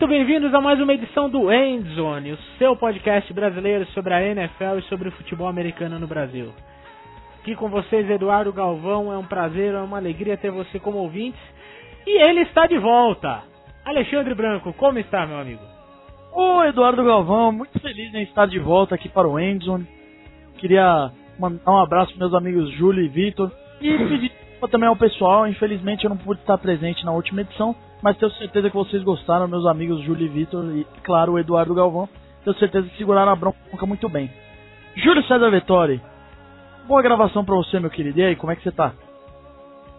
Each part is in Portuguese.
muito bem-vindos a mais uma edição do Endzone, o seu podcast brasileiro sobre a NFL e sobre o futebol americano no Brasil. Aqui com vocês, Eduardo Galvão, é um prazer, é uma alegria ter você como ouvinte. E ele está de volta! Alexandre Branco, como está, meu amigo? Ô, Eduardo Galvão, muito feliz em estar de volta aqui para o Endzone. Queria mandar um abraço para meus amigos Júlio e Vitor e pedir também ao pessoal. Infelizmente eu não pude estar presente na última edição, mas tenho certeza que vocês gostaram, meus amigos Júlio e Vitor e, claro, o Eduardo Galvão. Tenho certeza que seguraram a bronca muito bem. Júlio César Vettori, boa gravação para você, meu querido. E aí, como é que você tá?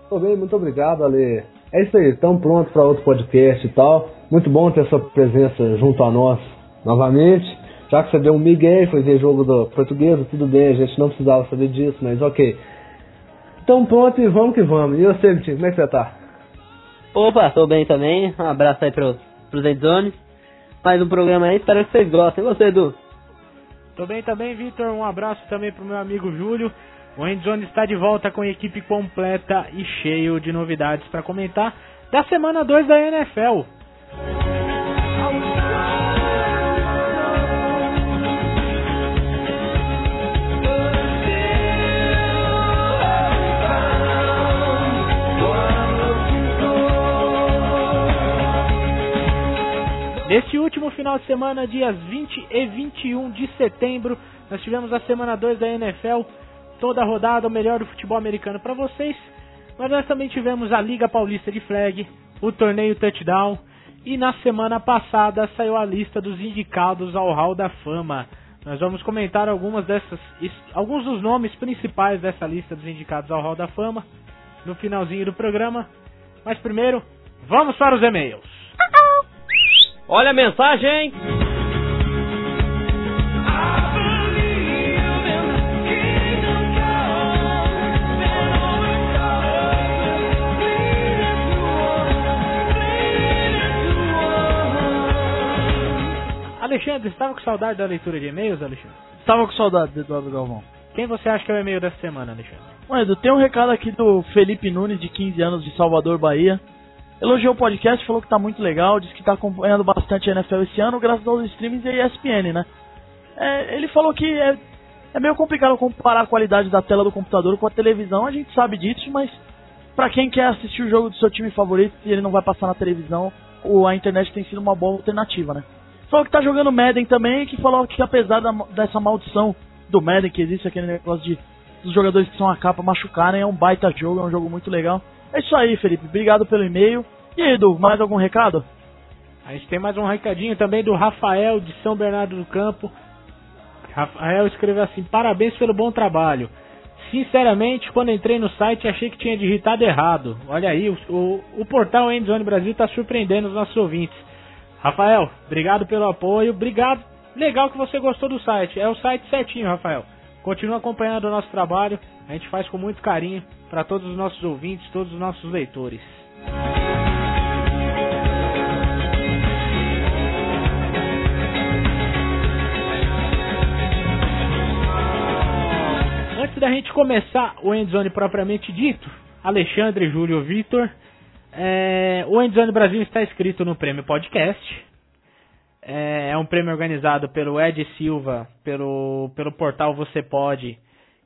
Tô bem, muito obrigado, Ale. É isso aí, estamos prontos para outro podcast e tal. Muito bom ter sua presença junto a nós novamente. Já que você deu um migué, foi ver jogo do português, tudo bem, a gente não precisava saber disso, mas ok. Então pronto e vamos que vamos. E você, Vitinho, como é que você tá? Opa, tô bem também. Um abraço aí pro, pro Zendzone. Mais um programa aí, espero que vocês gostem. E você, Edu? Tô bem também, Vitor. Um abraço também pro meu amigo Júlio. O Endzone está de volta com a equipe completa e cheio de novidades para comentar da semana 2 da NFL. Neste último final de semana, dias 20 e 21 de setembro, nós tivemos a semana 2 da NFL, toda a rodada, o melhor do futebol americano para vocês. Mas nós também tivemos a Liga Paulista de Flag, o torneio Touchdown, e na semana passada saiu a lista dos indicados ao Hall da Fama. Nós vamos comentar algumas dessas, alguns dos nomes principais dessa lista dos indicados ao Hall da Fama no finalzinho do programa. Mas primeiro, vamos para os e-mails. Olha a mensagem! Alexandre, estava com saudade da leitura de e-mails, Alexandre? Estava com saudade do Eduardo Galvão. Quem você acha que é o e-mail dessa semana, Alexandre? Ué, Edu, tem um recado aqui do Felipe Nunes, de 15 anos, de Salvador, Bahia. Elogiou o podcast, falou que tá muito legal, disse que tá acompanhando bastante a NFL esse ano, graças aos streamings e ESPN, né? É, ele falou que é, é meio complicado comparar a qualidade da tela do computador com a televisão, a gente sabe disso, mas para quem quer assistir o jogo do seu time favorito e ele não vai passar na televisão, a internet tem sido uma boa alternativa, né? Falou que tá jogando Madden também, que falou que apesar da, dessa maldição do Madden, que existe aquele negócio de dos jogadores que são a capa machucarem, é um baita jogo, é um jogo muito legal. É isso aí, Felipe. Obrigado pelo e-mail. E aí, Edu, mais algum recado? A gente tem mais um recadinho também do Rafael de São Bernardo do Campo. Rafael escreveu assim: Parabéns pelo bom trabalho. Sinceramente, quando entrei no site achei que tinha digitado errado. Olha aí, o, o, o portal Endzone Brasil está surpreendendo os nossos ouvintes. Rafael, obrigado pelo apoio. Obrigado. Legal que você gostou do site. É o site certinho, Rafael. Continua acompanhando o nosso trabalho. A gente faz com muito carinho para todos os nossos ouvintes, todos os nossos leitores. Antes da gente começar o Endzone propriamente dito, Alexandre, Júlio, Vitor, é, o Endzone Brasil está inscrito no Prêmio Podcast. É, é, um prêmio organizado pelo Ed Silva, pelo, pelo portal Você Pode,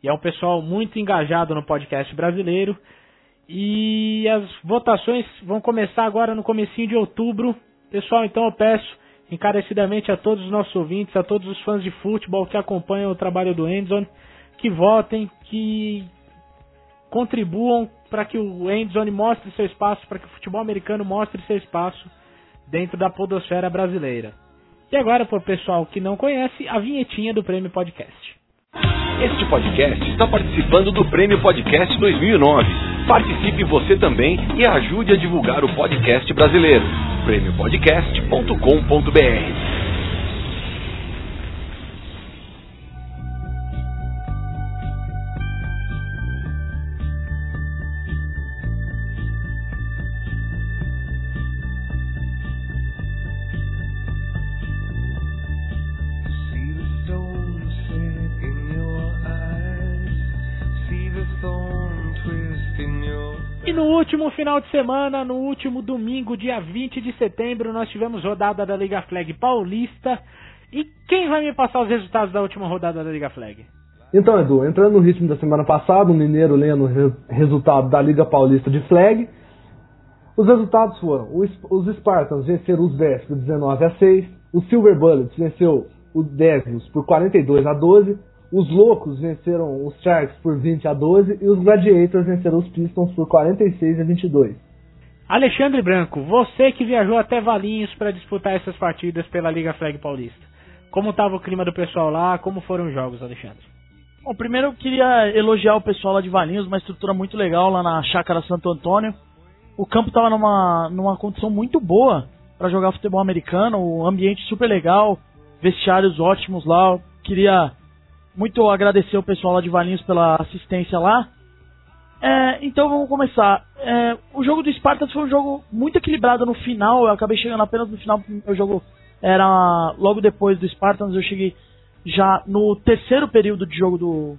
e é um pessoal muito engajado no podcast brasileiro. E as votações vão começar agora no comecinho de outubro. Pessoal, então eu peço encarecidamente a todos os nossos ouvintes, a todos os fãs de futebol que acompanham o trabalho do Endzone, que votem, que contribuam para que o Endzone mostre seu espaço, para que o futebol americano mostre seu espaço dentro da podosfera brasileira. E agora, para o pessoal que não conhece, a vinhetinha do Prêmio Podcast. Este podcast está participando do Prêmio Podcast 2009. Participe você também e ajude a divulgar o podcast brasileiro. prêmiopodcast.com.br no último final de semana, no último domingo, dia 20 de setembro, nós tivemos rodada da Liga Flag Paulista. E quem vai me passar os resultados da última rodada da Liga Flag? Então, Edu, entrando no ritmo da semana passada, o Mineiro lendo o resultado da Liga Paulista de Flag. Os resultados foram: os Spartans venceram os Bears por 19 a 6, o Silver Bullets venceu o Devils por 42 a 12, os Loucos venceram os Sharks por 20 a 12 e os Gladiators venceram os Pistons por 46 a 22. Alexandre Branco, você que viajou até Valinhos para disputar essas partidas pela Liga Flag Paulista. Como estava o clima do pessoal lá? Como foram os jogos, Alexandre? Bom, primeiro eu queria elogiar o pessoal lá de Valinhos, uma estrutura muito legal lá na Chácara Santo Antônio. O campo estava numa, numa condição muito boa para jogar futebol americano, o ambiente super legal, vestiários ótimos lá. Eu queria muito agradecer o pessoal lá de Valinhos pela assistência lá. É, então vamos começar. É, o jogo do Spartans foi um jogo muito equilibrado no final. Eu acabei chegando apenas no final. O jogo era logo depois do Spartans. Eu cheguei já no terceiro período de jogo do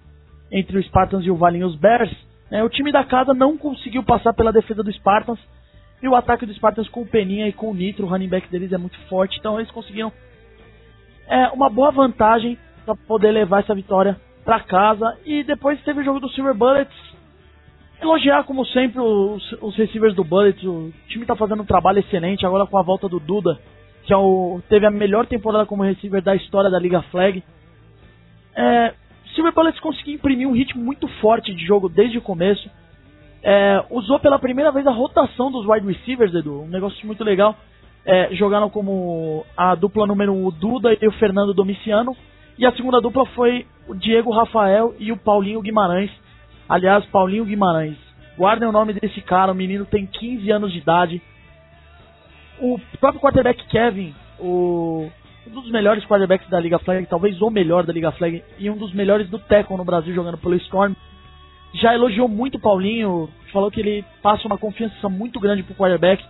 entre o Spartans e o Valinhos Bears. É, o time da casa não conseguiu passar pela defesa do Spartans. E o ataque do Spartans com o Peninha e com o Nitro, o running back deles é muito forte. Então eles conseguiram é, uma boa vantagem para poder levar essa vitória para casa. E depois teve o jogo do Silver Bullets. Elogiar, como sempre, os, os receivers do Bullets. O time está fazendo um trabalho excelente. Agora com a volta do Duda, que é o, teve a melhor temporada como receiver da história da Liga Flag. É, Silver Bullets conseguiu imprimir um ritmo muito forte de jogo desde o começo. É, usou pela primeira vez a rotação dos wide receivers, Edu. Um negócio muito legal. É, jogaram como a dupla número 1 um, o Duda e o Fernando Domiciano. E a segunda dupla foi o Diego Rafael e o Paulinho Guimarães. Aliás, Paulinho Guimarães. Guardem o nome desse cara, o menino tem 15 anos de idade. O próprio quarterback Kevin, o, um dos melhores quarterbacks da Liga Flag, talvez o melhor da Liga Flag, e um dos melhores do Teco no Brasil jogando pelo Storm, já elogiou muito o Paulinho, falou que ele passa uma confiança muito grande pro quarterback.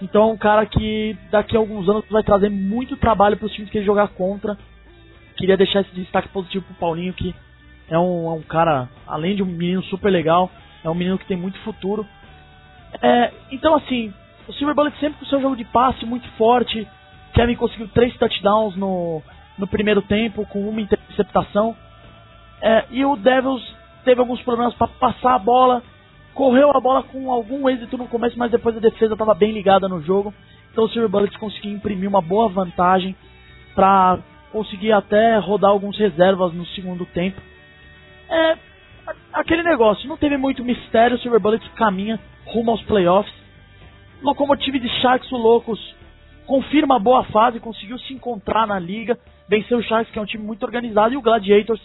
Então é um cara que daqui a alguns anos vai trazer muito trabalho para os times que ele jogar contra queria deixar esse destaque positivo pro Paulinho, que é um, é um cara, além de um menino super legal, é um menino que tem muito futuro. É, então, assim, o Silver Bullet sempre com seu jogo de passe muito forte. Kevin conseguiu três touchdowns no, no primeiro tempo, com uma interceptação. É, e o Devils teve alguns problemas para passar a bola. Correu a bola com algum êxito no começo, mas depois a defesa estava bem ligada no jogo. Então o Silver Bullets conseguiu imprimir uma boa vantagem para consegui até rodar alguns reservas no segundo tempo. É aquele negócio, não teve muito mistério, o Silver Bullets caminha rumo aos playoffs. Locomotive de Sharks, o Loucos, confirma a boa fase, conseguiu se encontrar na liga, venceu o Sharks, que é um time muito organizado, e o Gladiators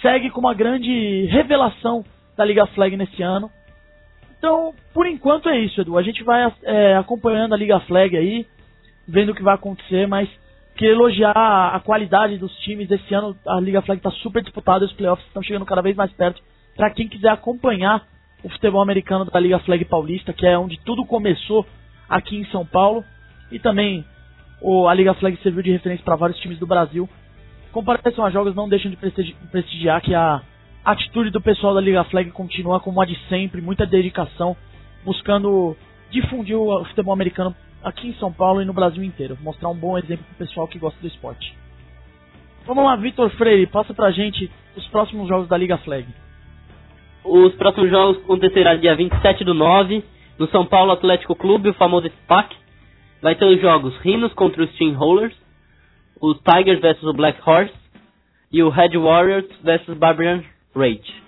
segue com uma grande revelação da Liga Flag nesse ano. Então, por enquanto é isso, Edu. A gente vai é, acompanhando a Liga Flag aí, vendo o que vai acontecer, mas Queria elogiar a qualidade dos times. Esse ano a Liga Flag está super disputada, os playoffs estão chegando cada vez mais perto. Para quem quiser acompanhar o futebol americano da Liga Flag Paulista, que é onde tudo começou aqui em São Paulo, e também o, a Liga Flag serviu de referência para vários times do Brasil. Compareçam a jogos, não deixem de prestigiar que a atitude do pessoal da Liga Flag continua como a de sempre, muita dedicação, buscando difundir o futebol americano aqui em São Paulo e no Brasil inteiro. Mostrar um bom exemplo pro pessoal que gosta do esporte. Vamos lá, Vitor Freire, passa pra gente os próximos jogos da Liga Flag. Os próximos jogos acontecerão dia 27 do 9, no São Paulo Atlético Clube, o famoso SPAC. Vai ter os jogos Rhinos contra os Steamrollers, o Tigers versus o Black Horse e o Red Warriors versus Barbarian Rage.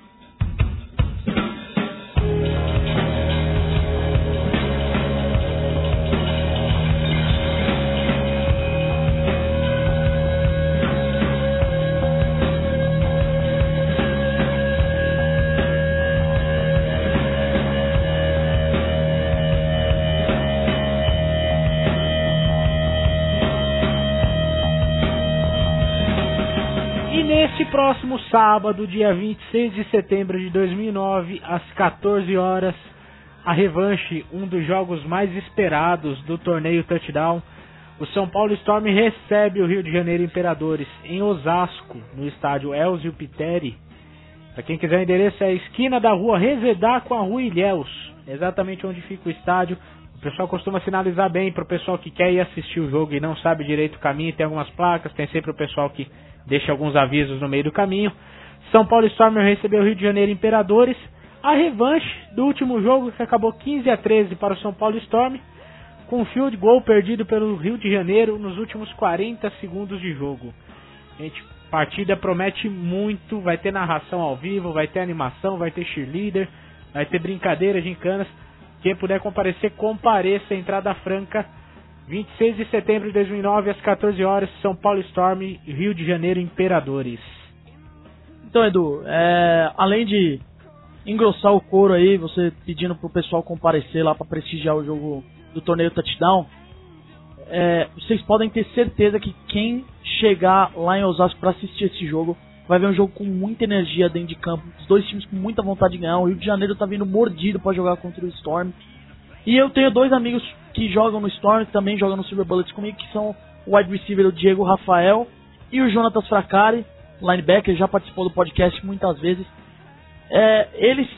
Sábado, dia 26 de setembro de 2009, às 14 horas, a revanche, um dos jogos mais esperados do torneio Touchdown. O São Paulo Storm recebe o Rio de Janeiro Imperadores em Osasco, no estádio Elzio Piteri. Para quem quiser o endereço é a esquina da rua Resedar com a rua Ilhéus, exatamente onde fica o estádio. O pessoal costuma sinalizar bem para o pessoal que quer ir assistir o jogo e não sabe direito o caminho. Tem algumas placas, tem sempre o pessoal que deixa alguns avisos no meio do caminho. São Paulo Stormer recebeu o Rio de Janeiro Imperadores. A revanche do último jogo que acabou 15 a 13 para o São Paulo Storm, com um field goal perdido pelo Rio de Janeiro nos últimos 40 segundos de jogo. Gente, partida promete muito, vai ter narração ao vivo, vai ter animação, vai ter cheerleader, vai ter brincadeiras, gincanas. Quem puder comparecer, compareça. Entrada franca, 26 de setembro de 2009, às 14 horas, São Paulo Storm, Rio de Janeiro Imperadores. Então, Edu, é, além de engrossar o couro aí, você pedindo pro pessoal comparecer lá para prestigiar o jogo do torneio Touchdown, é, vocês podem ter certeza que quem chegar lá em Osasco para assistir esse jogo vai ver um jogo com muita energia dentro de campo, os dois times com muita vontade de ganhar. O Rio de Janeiro tá vindo mordido para jogar contra o Storm. E eu tenho dois amigos que jogam no Storm, também jogam no Silver Bullets comigo, que são o wide receiver o Diego Rafael e o Jonatas Fracari, linebacker, já participou do podcast muitas vezes. É, eles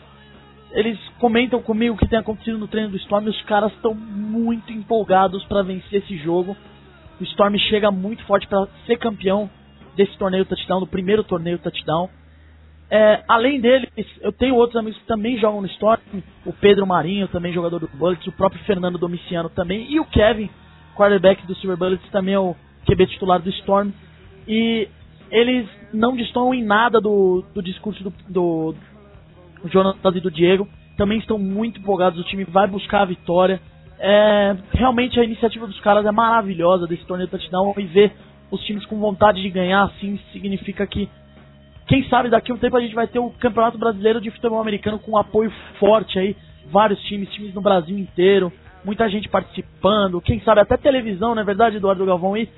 eles comentam comigo o que tem acontecido no treino do Storm e os caras estão muito empolgados para vencer esse jogo. O Storm chega muito forte para ser campeão desse torneio touchdown, do primeiro torneio touchdown. É, além deles, eu tenho outros amigos que também jogam no Storm, o Pedro Marinho, também jogador do Bullets, o próprio Fernando Domiciano também, e o Kevin, quarterback do Silver Bullets, também é o QB titular do Storm. E eles não destoam em nada do, do discurso do, do Jonathan e do Diego. Também estão muito empolgados, o time vai buscar a vitória. É, realmente a iniciativa dos caras é maravilhosa desse torneio touchdown e ver os times com vontade de ganhar assim significa que quem sabe daqui a um tempo a gente vai ter o Campeonato Brasileiro de Futebol Americano com um apoio forte aí, vários times, times no Brasil inteiro, muita gente participando, quem sabe até televisão, não é verdade, Eduardo Galvão? E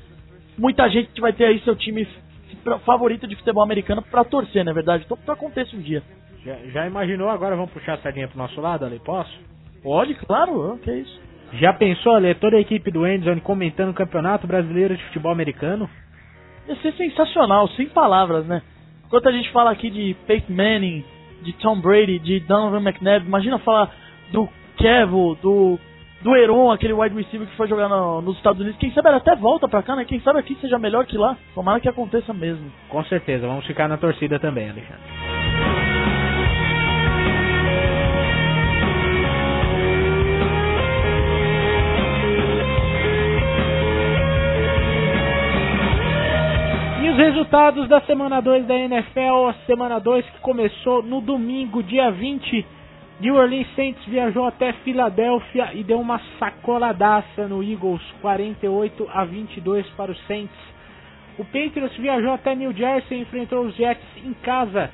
muita gente vai ter aí seu time favorito de futebol americano para torcer, não é verdade? Então que aconteça um dia. Já, já, imaginou agora vamos puxar a sardinha pro nosso lado, Ali? Posso? Pode, claro, que é isso. Já pensou, Ali, toda a equipe do Endzone comentando o Campeonato Brasileiro de Futebol Americano? Ia ser sensacional, sem palavras, né? Enquanto a gente fala aqui de Peyton Manning, de Tom Brady, de Donovan McNabb, imagina falar do Kevo, do do Heron, aquele wide receiver que foi jogar no, nos Estados Unidos. Quem sabe ele até volta pra cá, né? Quem sabe aqui seja melhor que lá. Tomara que aconteça mesmo. Com certeza, vamos ficar na torcida também, Alexandre. Resultados da semana 2 da NFL, a semana 2 que começou no domingo, dia 20. New Orleans Saints viajou até Filadélfia e deu uma sacoladaça no Eagles, 48 a 22 para os Saints. O Patriots viajou até New Jersey e enfrentou os Jets em casa,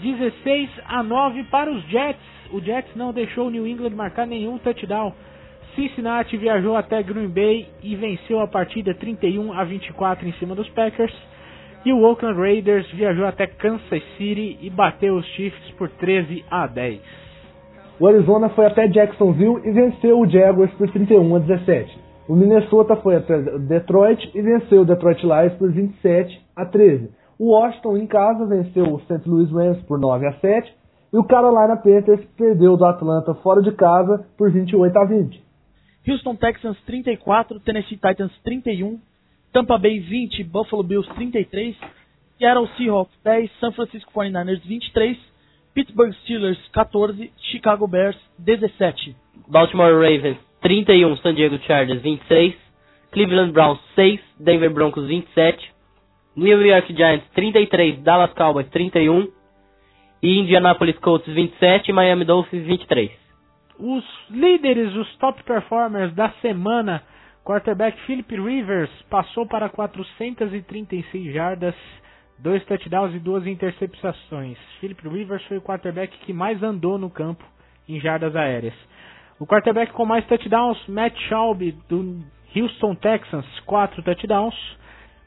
16 a 9 para os Jets. O Jets não deixou o New England marcar nenhum touchdown. Cincinnati viajou até Green Bay e venceu a partida 31 a 24 em cima dos Packers. E o Oakland Raiders viajou até Kansas City e bateu os Chiefs por 13 a 10. O Arizona foi até Jacksonville e venceu o Jaguars por 31 a 17. O Minnesota foi até Detroit e venceu o Detroit Lions por 27 a 13. O Washington em casa venceu o St. Louis Rams por 9 a 7 e o Carolina Panthers perdeu do Atlanta fora de casa por 28 a 20. Houston Texans 34, Tennessee Titans 31, Tampa Bay 20, Buffalo Bills 33, Seattle Seahawks 10, San Francisco 49ers 23, Pittsburgh Steelers 14, Chicago Bears 17. Baltimore Ravens 31, San Diego Chargers 26, Cleveland Browns 6, Denver Broncos 27, New York Giants 33, Dallas Cowboys 31 e Indianapolis Colts 27 e Miami Dolphins 23. Os líderes, os top performers da semana Quarterback Philip Rivers passou para 436 jardas, dois touchdowns e duas interceptações. Philip Rivers foi o quarterback que mais andou no campo em jardas aéreas. O quarterback com mais touchdowns, Matt Schaub, do Houston Texans, 4 touchdowns.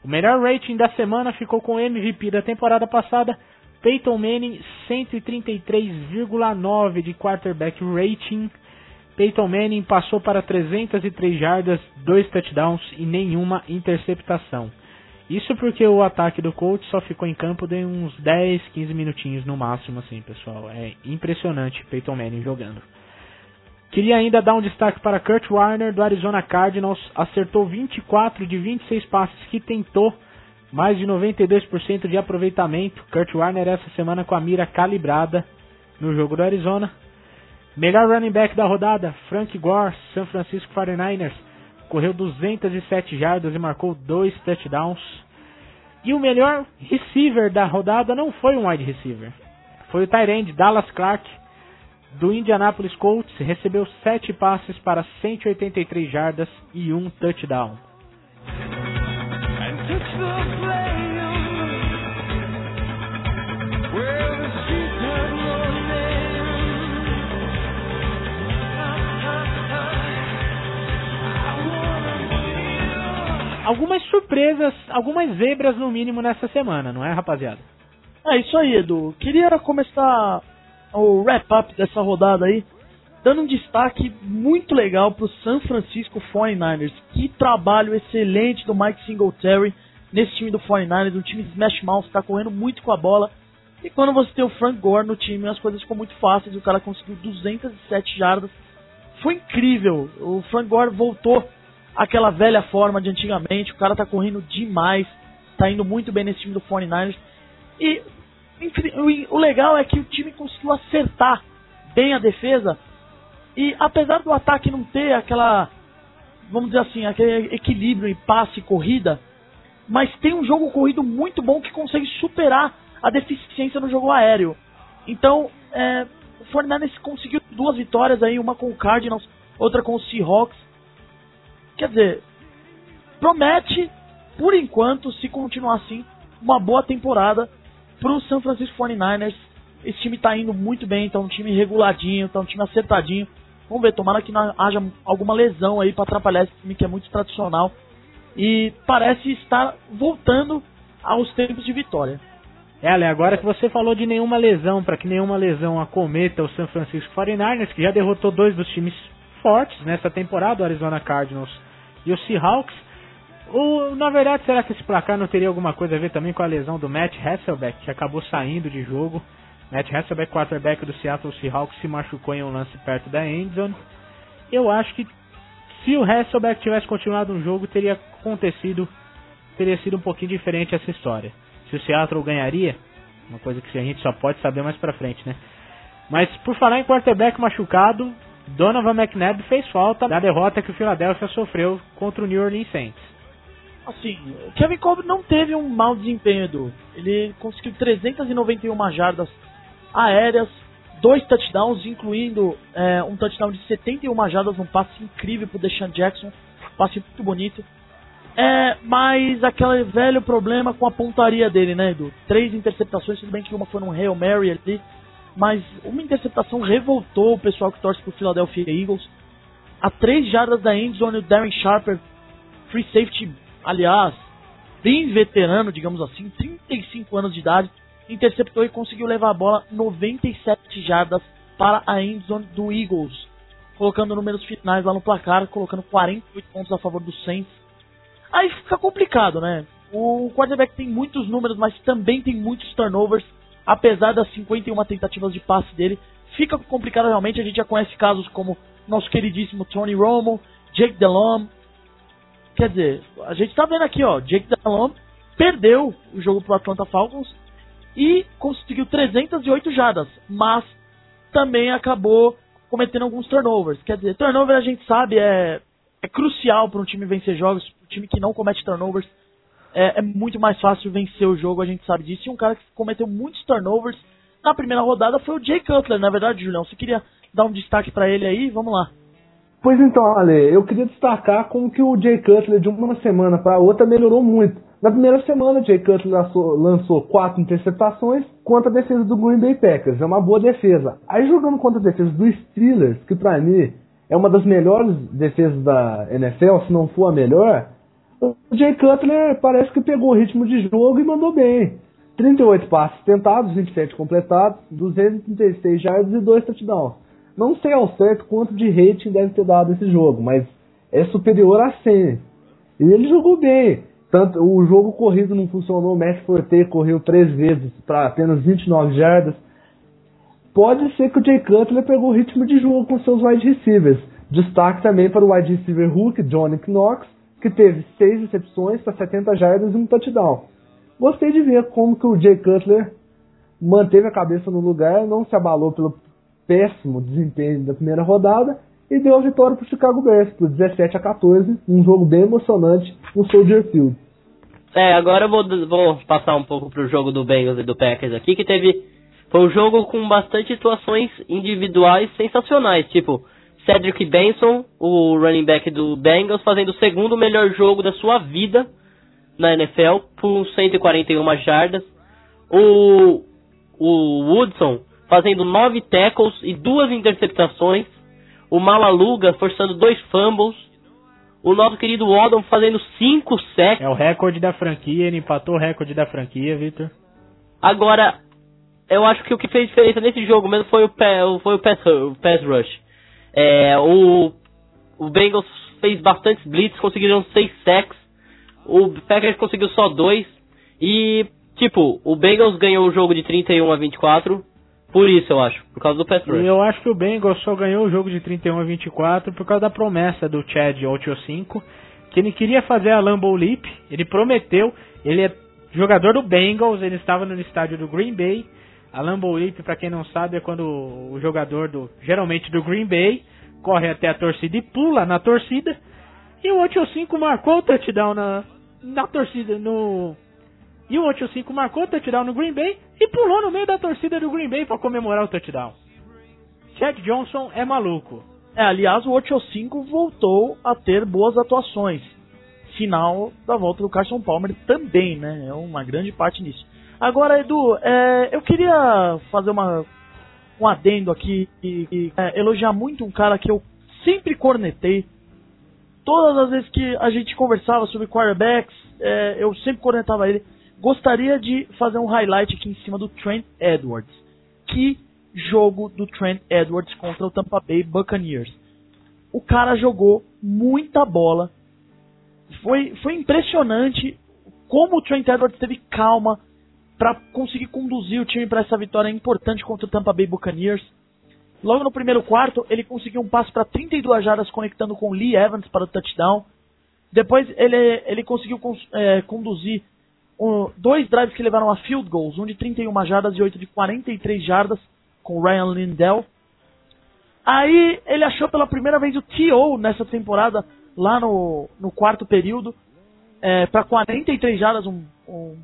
O melhor rating da semana ficou com o MVP da temporada passada, Peyton Manning, 133,9 de quarterback rating. Peyton Manning passou para 303 jardas, dois touchdowns e nenhuma interceptação. Isso porque o ataque do Colts só ficou em campo de uns 10, 15 minutinhos no máximo, assim, pessoal. É impressionante Peyton Manning jogando. Queria ainda dar um destaque para Kurt Warner do Arizona Cardinals. Acertou 24 de 26 passes que tentou, mais de 92% de aproveitamento. Kurt Warner essa semana com a mira calibrada no jogo do Arizona. Melhor running back da rodada, Frank Gore, San Francisco 49ers correu 207 jardas e marcou dois touchdowns. E o melhor receiver da rodada não foi um wide receiver, foi o Tyrande Dallas Clark do Indianapolis Colts, recebeu sete passes para 183 jardas e um touchdown. Algumas surpresas, algumas zebras no mínimo nessa semana, não é, rapaziada? É isso aí, Edu. Queria começar o wrap-up dessa rodada aí, dando um destaque muito legal para o San Francisco 49ers. Que trabalho excelente do Mike Singletary nesse time do 49ers, um time smash mouth, está correndo muito com a bola. E quando você tem o Frank Gore no time, as coisas ficam muito fáceis. O cara conseguiu 207 jardas. Foi incrível. O Frank Gore voltou aquela velha forma de antigamente. O cara tá correndo demais, tá indo muito bem nesse time do 49ers. E o legal é que o time conseguiu acertar bem a defesa. E apesar do ataque não ter aquela, vamos dizer assim, aquele equilíbrio em passe e corrida, mas tem um jogo corrido muito bom que consegue superar a deficiência no jogo aéreo. Então, é, o 49ers conseguiu duas vitórias aí, uma com o Cardinals, outra com o Seahawks. Quer dizer, promete, por enquanto, se continuar assim, uma boa temporada para o San Francisco 49ers. Esse time está indo muito bem, está um time reguladinho, está um time acertadinho. Vamos ver, tomara que não haja alguma lesão aí para atrapalhar esse time que é muito tradicional. E parece estar voltando aos tempos de vitória. É, Ale, agora que você falou de nenhuma lesão, para que nenhuma lesão acometa o San Francisco 49ers, que já derrotou dois dos times fortes nessa temporada, o Arizona Cardinals e o Seahawks. O, na verdade, será que esse placar não teria alguma coisa a ver também com a lesão do Matt Hasselbeck, que acabou saindo de jogo? Matt Hasselbeck, quarterback do Seattle Seahawks, se machucou em um lance perto da endzone. Eu acho que se o Hasselbeck tivesse continuado no jogo, teria acontecido, teria sido um pouquinho diferente essa história. Se o Seattle ganharia, uma coisa que a gente só pode saber mais pra frente, né? Mas por falar em quarterback machucado, Donovan McNabb fez falta na derrota que o Philadelphia sofreu contra o New Orleans Saints. Assim, Kevin Colbert não teve um mau desempenho, Edu. Ele conseguiu 391 jardas aéreas, dois touchdowns, incluindo é, um touchdown de 71 jardas, um passe incrível pro Deshaun Jackson, um passe muito bonito. É, mas aquele velho problema com a pontaria dele, né, Edu? Três interceptações, tudo bem que uma foi num Hail Mary ali, mas uma interceptação revoltou o pessoal que torce pro Philadelphia Eagles. A três jardas da endzone, o Darren Sharper, free safety, aliás, bem veterano, digamos assim, 35 anos de idade, interceptou e conseguiu levar a bola 97 jardas para a endzone do Eagles, colocando números finais lá no placar, colocando 48 pontos a favor do Saints. Aí fica complicado, né? O quarterback tem muitos números, mas também tem muitos turnovers apesar das 51 tentativas de passe dele, fica complicado realmente. A gente já conhece casos como nosso queridíssimo Tony Romo, Jake Delhomme. Quer dizer, a gente tá vendo aqui, ó, Jake Delhomme perdeu o jogo pro Atlanta Falcons e conseguiu 308 jardas, mas também acabou cometendo alguns turnovers. Quer dizer, turnover a gente sabe é, é crucial para um time vencer jogos, um time que não comete turnovers é, é, muito mais fácil vencer o jogo, a gente sabe disso. E um cara que cometeu muitos turnovers na primeira rodada foi o Jay Cutler, na verdade, Julião. Você queria dar um destaque para ele aí? Vamos lá. Pois então, Ale, eu queria destacar como que o Jay Cutler de uma semana para outra melhorou muito. Na primeira semana, o Jay Cutler lançou, lançou quatro interceptações contra a defesa do Green Bay Packers. É uma boa defesa. Aí jogando contra a defesa dos Steelers, que para mim é uma das melhores defesas da NFL, se não for a melhor, o Jay Cutler parece que pegou o ritmo de jogo e mandou bem. 38 passes tentados, 27 completados, 236 jardas e 2 touchdowns. Não sei ao certo quanto de rating deve ter dado esse jogo, mas é superior a 100. E ele jogou bem. Tanto, o jogo corrido não funcionou, o Matt Forte correu três vezes para apenas 29 jardas. Pode ser que o Jay Cutler pegou o ritmo de jogo com seus wide receivers. Destaque também para o wide receiver Hulk, Johnny Knox, que teve seis recepções para 70 jardas e um touchdown. Gostei de ver como que o Jay Cutler manteve a cabeça no lugar, não se abalou pelo péssimo desempenho da primeira rodada e deu a vitória para o Chicago Bears por 17 a 14, um jogo bem emocionante no Soldier Field. É, agora eu vou, vou passar um pouco pro jogo do Bengals e do Packers aqui, que teve foi um jogo com bastante situações individuais sensacionais, tipo Cedric Benson, o running back do Bengals, fazendo o segundo melhor jogo da sua vida na NFL, por 141 jardas. O, o Woodson fazendo nove tackles e duas interceptações. O Malaluga forçando dois fumbles. O nosso querido Odom fazendo cinco sacks. É o recorde da franquia, ele empatou o recorde da franquia, Victor. Agora, eu acho que o que fez diferença nesse jogo mesmo foi o, foi o, pass, o pass rush. É, o, o Bengals fez bastantes blitz, conseguiram seis sacks. O Packers conseguiu só dois. E, tipo, o Bengals ganhou o jogo de 31 a 24. Por isso, eu acho. Por causa do pass rush. Eu acho que o Bengals só ganhou o jogo de 31 a 24 por causa da promessa do Chad 85. Que ele queria fazer a Lambeau Leap. Ele prometeu. Ele é jogador do Bengals. Ele estava no estádio do Green Bay a Lambeau Leap, para quem não sabe, é quando o jogador do geralmente do Green Bay corre até a torcida e pula na torcida. E o 8-5 marcou o touchdown na, na torcida no e o 8-5 marcou o touchdown no Green Bay e pulou no meio da torcida do Green Bay para comemorar o touchdown. Chad Johnson é maluco. É, aliás, o 8-5 voltou a ter boas atuações. Final da volta do Carson Palmer também, né? É uma grande parte nisso. Agora, Edu, é, eu queria fazer uma, um adendo aqui e, e é, elogiar muito um cara que eu sempre cornetei. Todas as vezes que a gente conversava sobre quarterbacks, é, eu sempre cornetava ele. Gostaria de fazer um highlight aqui em cima do Trent Edwards. Que jogo do Trent Edwards contra o Tampa Bay Buccaneers. O cara jogou muita bola. Foi, foi impressionante como o Trent Edwards teve calma, para conseguir conduzir o time para essa vitória importante contra o Tampa Bay Buccaneers. Logo no primeiro quarto, ele conseguiu um passe para 32 jardas conectando com Lee Evans para o touchdown. Depois ele, ele conseguiu é, conduzir um, dois drives que levaram a field goals, um de 31 jardas e outro de 43 jardas com Ryan Lindell. Aí ele achou pela primeira vez o TO nessa temporada lá no, no quarto período é, para 43 jardas, um, um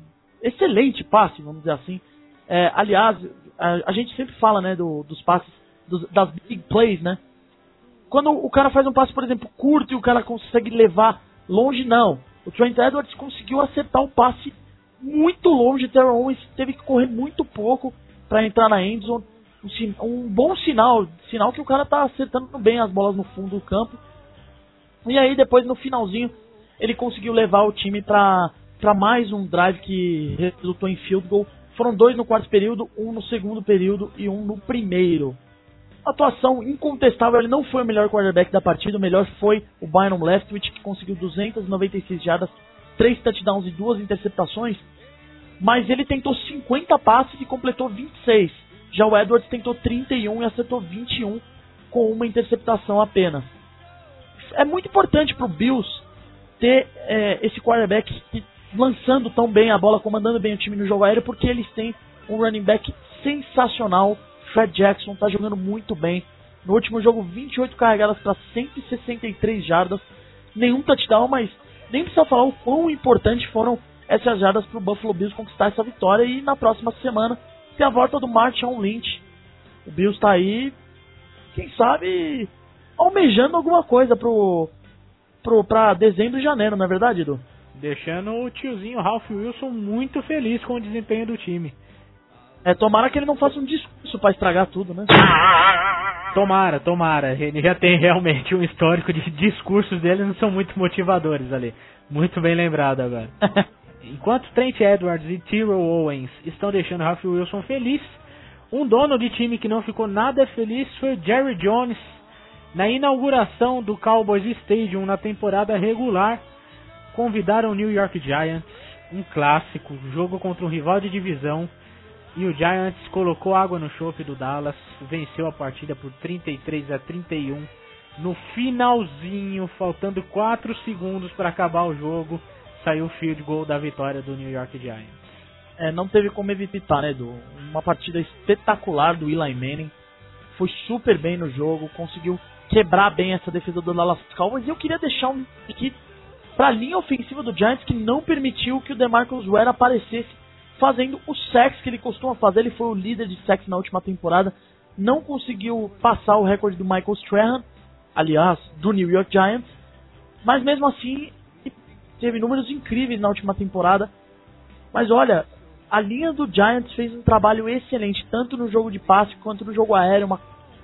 excelente passe, vamos dizer assim. É, aliás, a, a, gente sempre fala né, do, dos passes, dos, das big plays, né? Quando o cara faz um passe, por exemplo, curto e o cara consegue levar longe, não. O Trent Edwards conseguiu acertar um passe muito longe. O Terrell Owens teve que correr muito pouco para entrar na endzone. Um, um, bom sinal, sinal que o cara tá acertando bem as bolas no fundo do campo. E aí depois no finalzinho ele conseguiu levar o time para para mais um drive que resultou em field goal. Foram dois no quarto período, um no segundo período e um no primeiro. Atuação incontestável, ele não foi o melhor quarterback da partida, o melhor foi o Byron Leftwich, que conseguiu 296 jardas, 3 touchdowns e 2 interceptações, mas ele tentou 50 passes e completou 26. Já o Edwards tentou 31 e acertou 21 com uma interceptação apenas. É muito importante para o Bills ter é, esse quarterback que lançando tão bem a bola, comandando bem o time no jogo aéreo, porque eles têm um running back sensacional. Fred Jackson está jogando muito bem. No último jogo, 28 carregadas para 163 jardas. Nenhum touchdown, mas nem precisa falar o quão importante foram essas jardas para o Buffalo Bills conquistar essa vitória. E na próxima semana tem a volta do Marshawn Lynch. O Bills está aí, quem sabe, almejando alguma coisa pro, pro, pra dezembro e janeiro, não é verdade, Edu? Deixando o tiozinho Ralph Wilson muito feliz com o desempenho do time. É, tomara que ele não faça um discurso para estragar tudo, né? Tomara, tomara. Ele já tem realmente um histórico de discursos dele, não são muito motivadores ali. Muito bem lembrado agora. Enquanto Trent Edwards e Tyrell Owens estão deixando Ralph Wilson feliz, um dono de time que não ficou nada feliz foi Jerry Jones na inauguração do Cowboys Stadium na temporada regular convidaram o New York Giants, um clássico, jogo contra um rival de divisão, e o Giants colocou água no chope do Dallas, venceu a partida por 33 a 31 no finalzinho, faltando 4 segundos para acabar o jogo, saiu o field goal da vitória do New York Giants. É, não teve como evitar, né, Edu? Uma partida espetacular do Eli Manning. Foi super bem no jogo, conseguiu quebrar bem essa defesa do Dallas Cowboys. E eu queria deixar um aqui para a linha ofensiva do Giants que não permitiu que o DeMarcus Ware aparecesse fazendo o sacks que ele costuma fazer. Ele foi o líder de sacks na última temporada. Não conseguiu passar o recorde do Michael Strahan, aliás, do New York Giants. Mas mesmo assim, teve números incríveis na última temporada. Mas olha, a linha do Giants fez um trabalho excelente, tanto no jogo de passe quanto no jogo aéreo, uma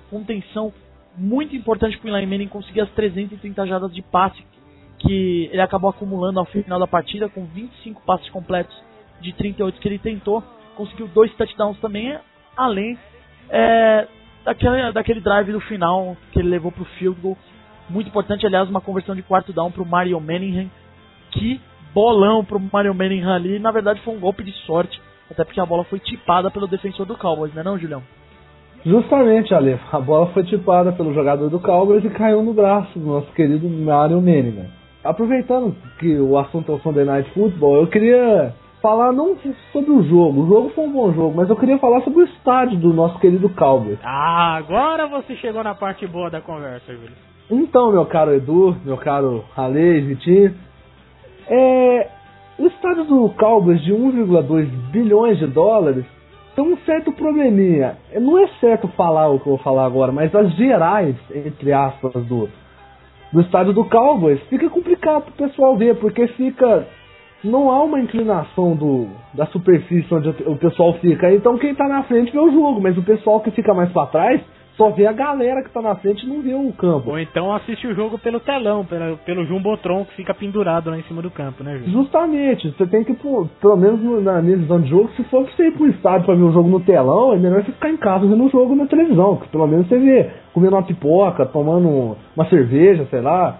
contenção muito importante para o Eli Manning conseguir as 330 jardas de passe que ele acabou acumulando ao final da partida, com 25 passes completos de 38 que ele tentou, conseguiu dois touchdowns também, além é, daquele, daquele drive do final que ele levou para o field goal, muito importante, aliás, uma conversão de quarto down para o Mario Manningham, que bolão pro Mario Manningham ali. Na verdade, foi um golpe de sorte. Até porque a bola foi tipada pelo defensor do Cowboys, né não, Julião? Justamente, Ale. A bola foi tipada pelo jogador do Cowboys e caiu no braço do nosso querido Mario Manningham. Aproveitando que o assunto é o Sunday Night Football, eu queria falar não sobre o jogo. O jogo foi um bom jogo, mas eu queria falar sobre o estádio do nosso querido Cowboys. Ah, agora você chegou na parte boa da conversa, Júlio. Então, meu caro Edu, meu caro Ale, Vitinho, é, o estádio do Cowboys de 1,2 bilhões de dólares tem um certo probleminha. Não é certo falar o que eu vou falar agora, mas as gerais, entre aspas, do, do estádio do Cowboys fica complicado pro pessoal ver, porque fica. Não há uma inclinação do, da superfície onde o pessoal fica. Então quem tá na frente vê o jogo, mas o pessoal que fica mais para trás só vê a galera que tá na frente e não vê o campo. Ou então assiste o jogo pelo telão, pelo, pelo Jumbotron que fica pendurado lá em cima do campo, né, Ju? Justamente, você tem que, pelo menos na minha visão de jogo, se for pra você ir pro estádio pra ver o jogo no telão, é melhor você ficar em casa vendo o jogo na televisão, que pelo menos você vê comendo uma pipoca, tomando uma cerveja, sei lá.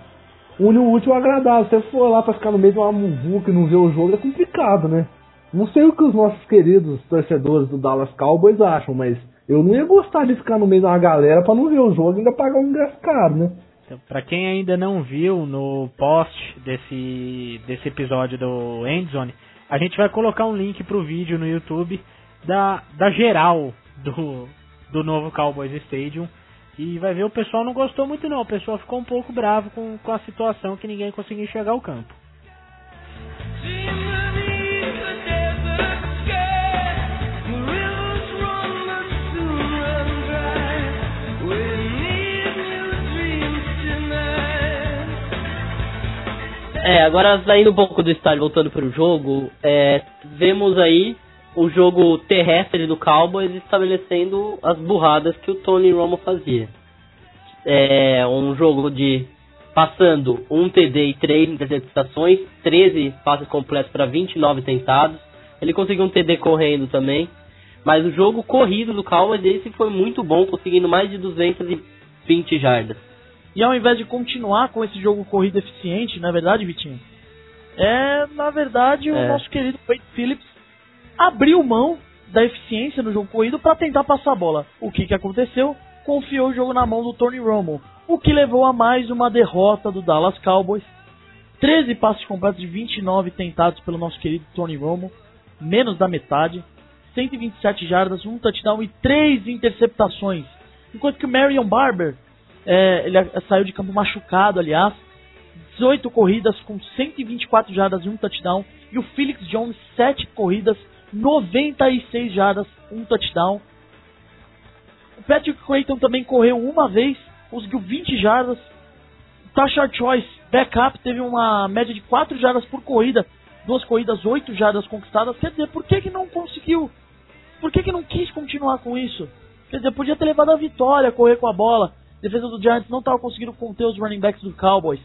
Une o útil ao agradável. Se você for lá pra ficar no meio de uma muvuca e não ver o jogo, é complicado, né? Não sei o que os nossos queridos torcedores do Dallas Cowboys acham, mas eu não ia gostar de ficar no meio de uma galera para não ver o jogo e ainda pagar um ingresso caro, né? Então, para quem ainda não viu no post desse, desse episódio do Endzone, a gente vai colocar um link pro vídeo no YouTube da, da geral do, do novo Cowboys Stadium. E vai ver o pessoal não gostou muito não, o pessoal ficou um pouco bravo com, com a situação que ninguém conseguiu enxergar o campo. É, agora saindo um pouco do estádio, voltando para o jogo, é, vemos aí o jogo terrestre do Cowboys estabelecendo as burradas que o Tony Romo fazia. É um jogo de passando um TD e três interceptações, 13 passes completos para 29 tentados. Ele conseguiu um TD correndo também. Mas o jogo corrido do Cowboys esse foi muito bom, conseguindo mais de 220 jardas. E ao invés de continuar com esse jogo corrido eficiente, na é verdade, Vitinho, é, na verdade, o é. nosso querido Wade Phillips abriu mão da eficiência no jogo corrido para tentar passar a bola. O que, que aconteceu? Confiou o jogo na mão do Tony Romo, o que levou a mais uma derrota do Dallas Cowboys. 13 passes completos de 29 tentados pelo nosso querido Tony Romo, menos da metade, 127 jardas, um touchdown e 3 interceptações. Enquanto que o Marion Barber é, ele saiu de campo machucado, aliás. 18 corridas com 124 jardas e um touchdown. E o Felix Jones, 7 corridas, 96 jardas, um touchdown. O Patrick Creighton também correu uma vez, conseguiu 20 jardas. O Tashar Choice, backup, teve uma média de 4 jardas por corrida. Duas corridas, 8 jardas conquistadas. Quer dizer, por que, que não conseguiu? Por que, que não quis continuar com isso? Quer dizer, podia ter levado a vitória, correr com a bola defesa do Giants não estava conseguindo conter os running backs do Cowboys.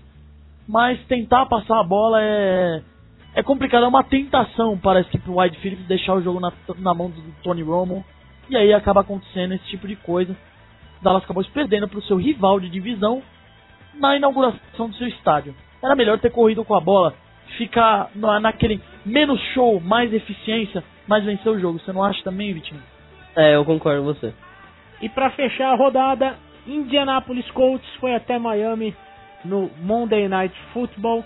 Mas tentar passar a bola é, é complicado, é uma tentação para esse tipo Wide Phillips deixar o jogo na, na mão do Tony Romo. E aí acaba acontecendo esse tipo de coisa. Dallas acabou perdendo para o seu rival de divisão na inauguração do seu estádio. Era melhor ter corrido com a bola, ficar na, naquele menos show, mais eficiência, mais vencer o jogo. Você não acha também, Vitinho? É, eu concordo com você. E para fechar a rodada, Indianapolis Colts foi até Miami no Monday Night Football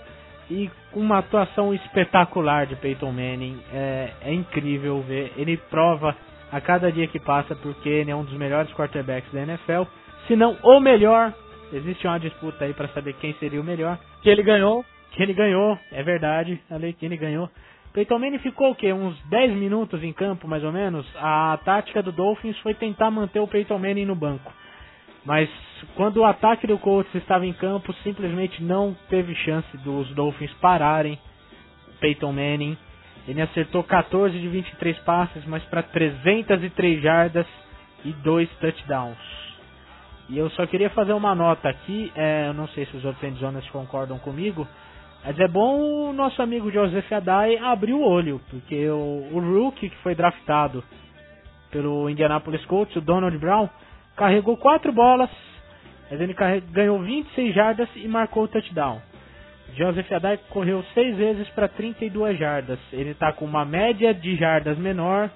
e com uma atuação espetacular de Peyton Manning. É, é, incrível ver. Ele prova a cada dia que passa porque ele é um dos melhores quarterbacks da NFL, se não o melhor. Existe uma disputa aí para saber quem seria o melhor. Que ele ganhou. Que ele ganhou, é verdade. A que ele ganhou. Peyton Manning ficou o quê? Uns 10 minutos em campo, mais ou menos. A tática do Dolphins foi tentar manter o Peyton Manning no banco. Mas quando o ataque do Colts estava em campo, simplesmente não teve chance dos Dolphins pararem Peyton Manning. Ele acertou 14 de 23 passes, mas para 303 jardas e 2 touchdowns. E eu só queria fazer uma nota aqui, é, eu não sei se os outros endzoners concordam comigo, mas é bom o nosso amigo Joseph Adai abrir o olho, porque o, o rookie que foi draftado pelo Indianapolis Colts, o Donald Brown, carregou quatro bolas, mas ele ganhou 26 jardas e marcou o touchdown. Joseph Adai correu seis vezes para 32 jardas. Ele está com uma média de jardas menor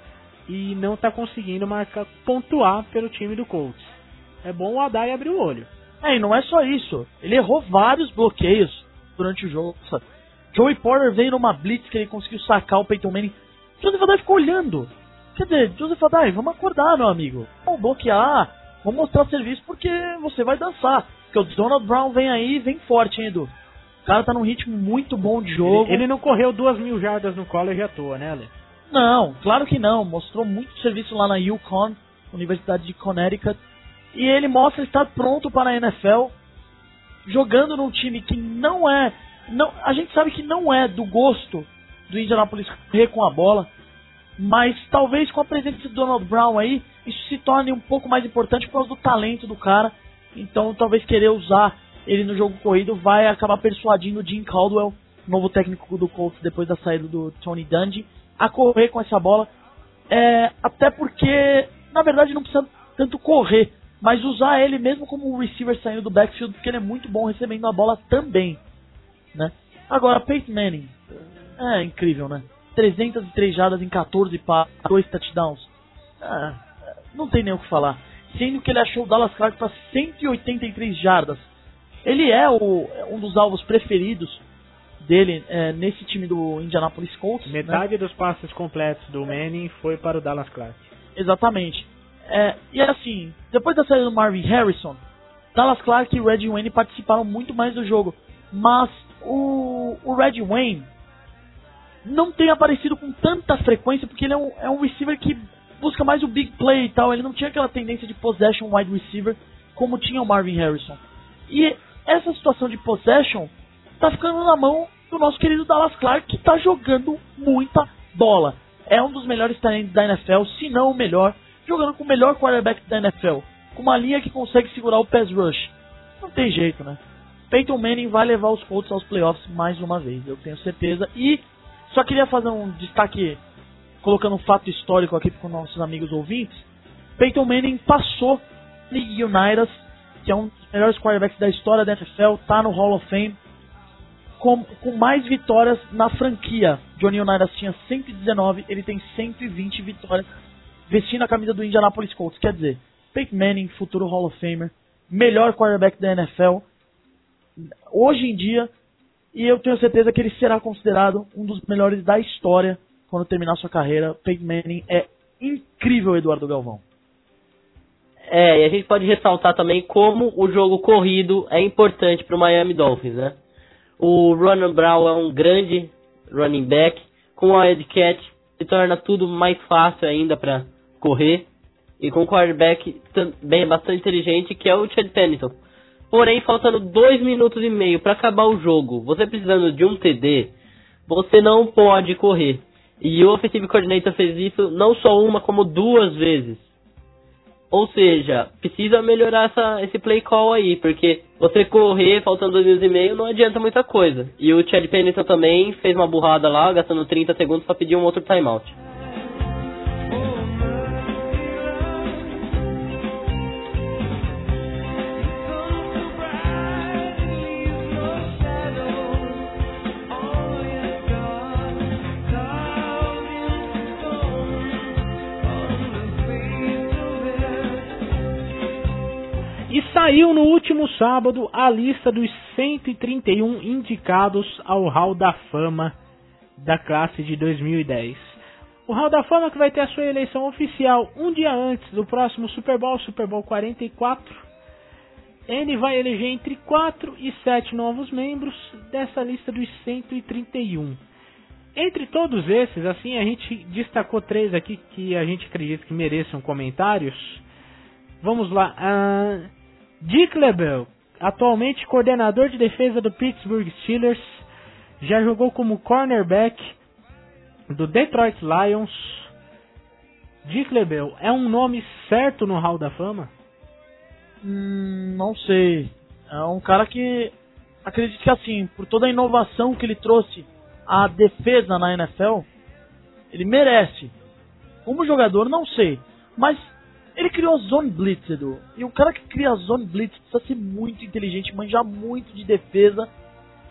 e não está conseguindo marcar pontuar pelo time do Colts. É bom o Adai abrir o olho. É, e não é só isso. Ele errou vários bloqueios durante o jogo. Joey Porter veio numa blitz que ele conseguiu sacar o Peyton Manning. Joseph Adai ficou olhando. Quer dizer, Joseph Adai, vamos acordar, meu amigo. Vamos bloquear, Vou mostrar serviço porque você vai dançar. Porque o Donald Brown vem aí vem forte, hein, Edu? O cara tá num ritmo muito bom de jogo. Ele, ele não correu duas mil jardas no college à toa, né, Ale? Não, claro que não. Mostrou muito serviço lá na UConn, Universidade de Connecticut. E ele mostra estar pronto para a NFL, jogando num time que não é. Não, a gente sabe que não é do gosto do Indianapolis correr com a bola. Mas talvez com a presença do Donald Brown aí, isso se torne um pouco mais importante por causa do talento do cara. Então, talvez querer usar ele no jogo corrido vai acabar persuadindo o Jim Caldwell, novo técnico do Colts depois da saída do Tony Dungy, a correr com essa bola. É, até porque, na verdade, não precisa tanto correr, mas usar ele mesmo como um receiver saindo do backfield, porque ele é muito bom recebendo a bola também. Né? Agora, Peyton Manning, é incrível, né? 303 jadas em 14 passos, 2 touchdowns. Ah, não tem nem o que falar. Sendo que ele achou o Dallas Clark para 183 jardas. Ele é o, um dos alvos preferidos dele é, nesse time do Indianapolis Colts. Né? Metade né? dos passes completos do Manning foi para o Dallas Clark. Exatamente. É, e assim, depois da saída do Marvin Harrison, Dallas Clark e Red Wayne participaram muito mais do jogo. Mas o, o Red Wayne não tem aparecido com tanta frequência, porque ele é um, é um receiver que busca mais o big play e tal. Ele não tinha aquela tendência de possession wide receiver como tinha o Marvin Harrison. E essa situação de possession tá ficando na mão do nosso querido Dallas Clark, que tá jogando muita bola. É um dos melhores talentos da NFL, se não o melhor, jogando com o melhor quarterback da NFL, com uma linha que consegue segurar o pass rush. Não tem jeito, né? Peyton Manning vai levar os Colts aos playoffs mais uma vez, eu tenho certeza. E só queria fazer um destaque colocando um fato histórico aqui com nossos amigos ouvintes, Peyton Manning passou League United, que é um dos melhores quarterbacks da história da NFL, tá no Hall of Fame, com, com mais vitórias na franquia. Johnny Unitas tinha 119, ele tem 120 vitórias vestindo a camisa do Indianapolis Colts. Quer dizer, Peyton Manning, futuro Hall of Famer, melhor quarterback da NFL, hoje em dia, e eu tenho certeza que ele será considerado um dos melhores da história quando terminar sua carreira. Peyton Manning é incrível, Eduardo Galvão. É, e a gente pode ressaltar também como o jogo corrido é importante para o Miami Dolphins, né? O Ronald Brown é um grande running back, com a Ed Cat se torna tudo mais fácil ainda para correr, e com o quarterback também bastante inteligente, que é o Chad Pennington. Porém, faltando dois minutos e meio para acabar o jogo, você precisando de um TD, você não pode correr. E o Offensive Coordinator fez isso não só uma, como duas vezes. Ou seja, precisa melhorar essa, esse play call aí, porque você correr faltando dois minutos e meio não adianta muita coisa. E o Chad Pennington também fez uma burrada lá, gastando 30 segundos para pedir um outro timeout. E saiu no último sábado a lista dos 131 indicados ao Hall da Fama da classe de 2010. O Hall da Fama que vai ter a sua eleição oficial um dia antes do próximo Super Bowl, Super Bowl 44. Ele vai eleger entre 4 e 7 novos membros dessa lista dos 131. Entre todos esses, assim, a gente destacou três aqui que a gente acredita que mereçam comentários. Vamos lá. Uh, Dick LeBel, atualmente coordenador de defesa do Pittsburgh Steelers, já jogou como cornerback do Detroit Lions. Dick LeBel é um nome certo no Hall da Fama? Hum, não sei. É um cara que acredito que assim, por toda a inovação que ele trouxe à defesa na NFL, ele merece. Como jogador, não sei. Mas ele criou a Zone Blitz, Edu. E o cara que cria a Zone Blitz precisa ser muito inteligente, manjar muito de defesa.